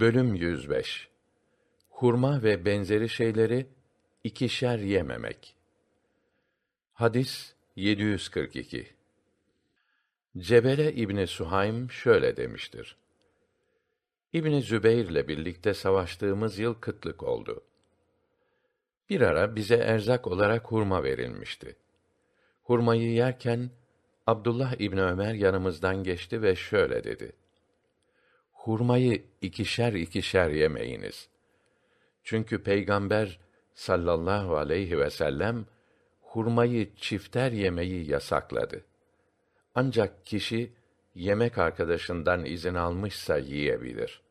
Bölüm 105 Hurma ve benzeri şeyleri ikişer yememek. Hadis 742 Cebele İbni Suhaym şöyle demiştir. İbni Zübeyr'le birlikte savaştığımız yıl kıtlık oldu. Bir ara bize erzak olarak hurma verilmişti. Hurmayı yerken Abdullah İbni Ömer yanımızdan geçti ve şöyle dedi: Hurmayı ikişer ikişer yemeyiniz. Çünkü Peygamber sallallahu aleyhi ve sellem hurmayı çifter yemeyi yasakladı. Ancak kişi yemek arkadaşından izin almışsa yiyebilir.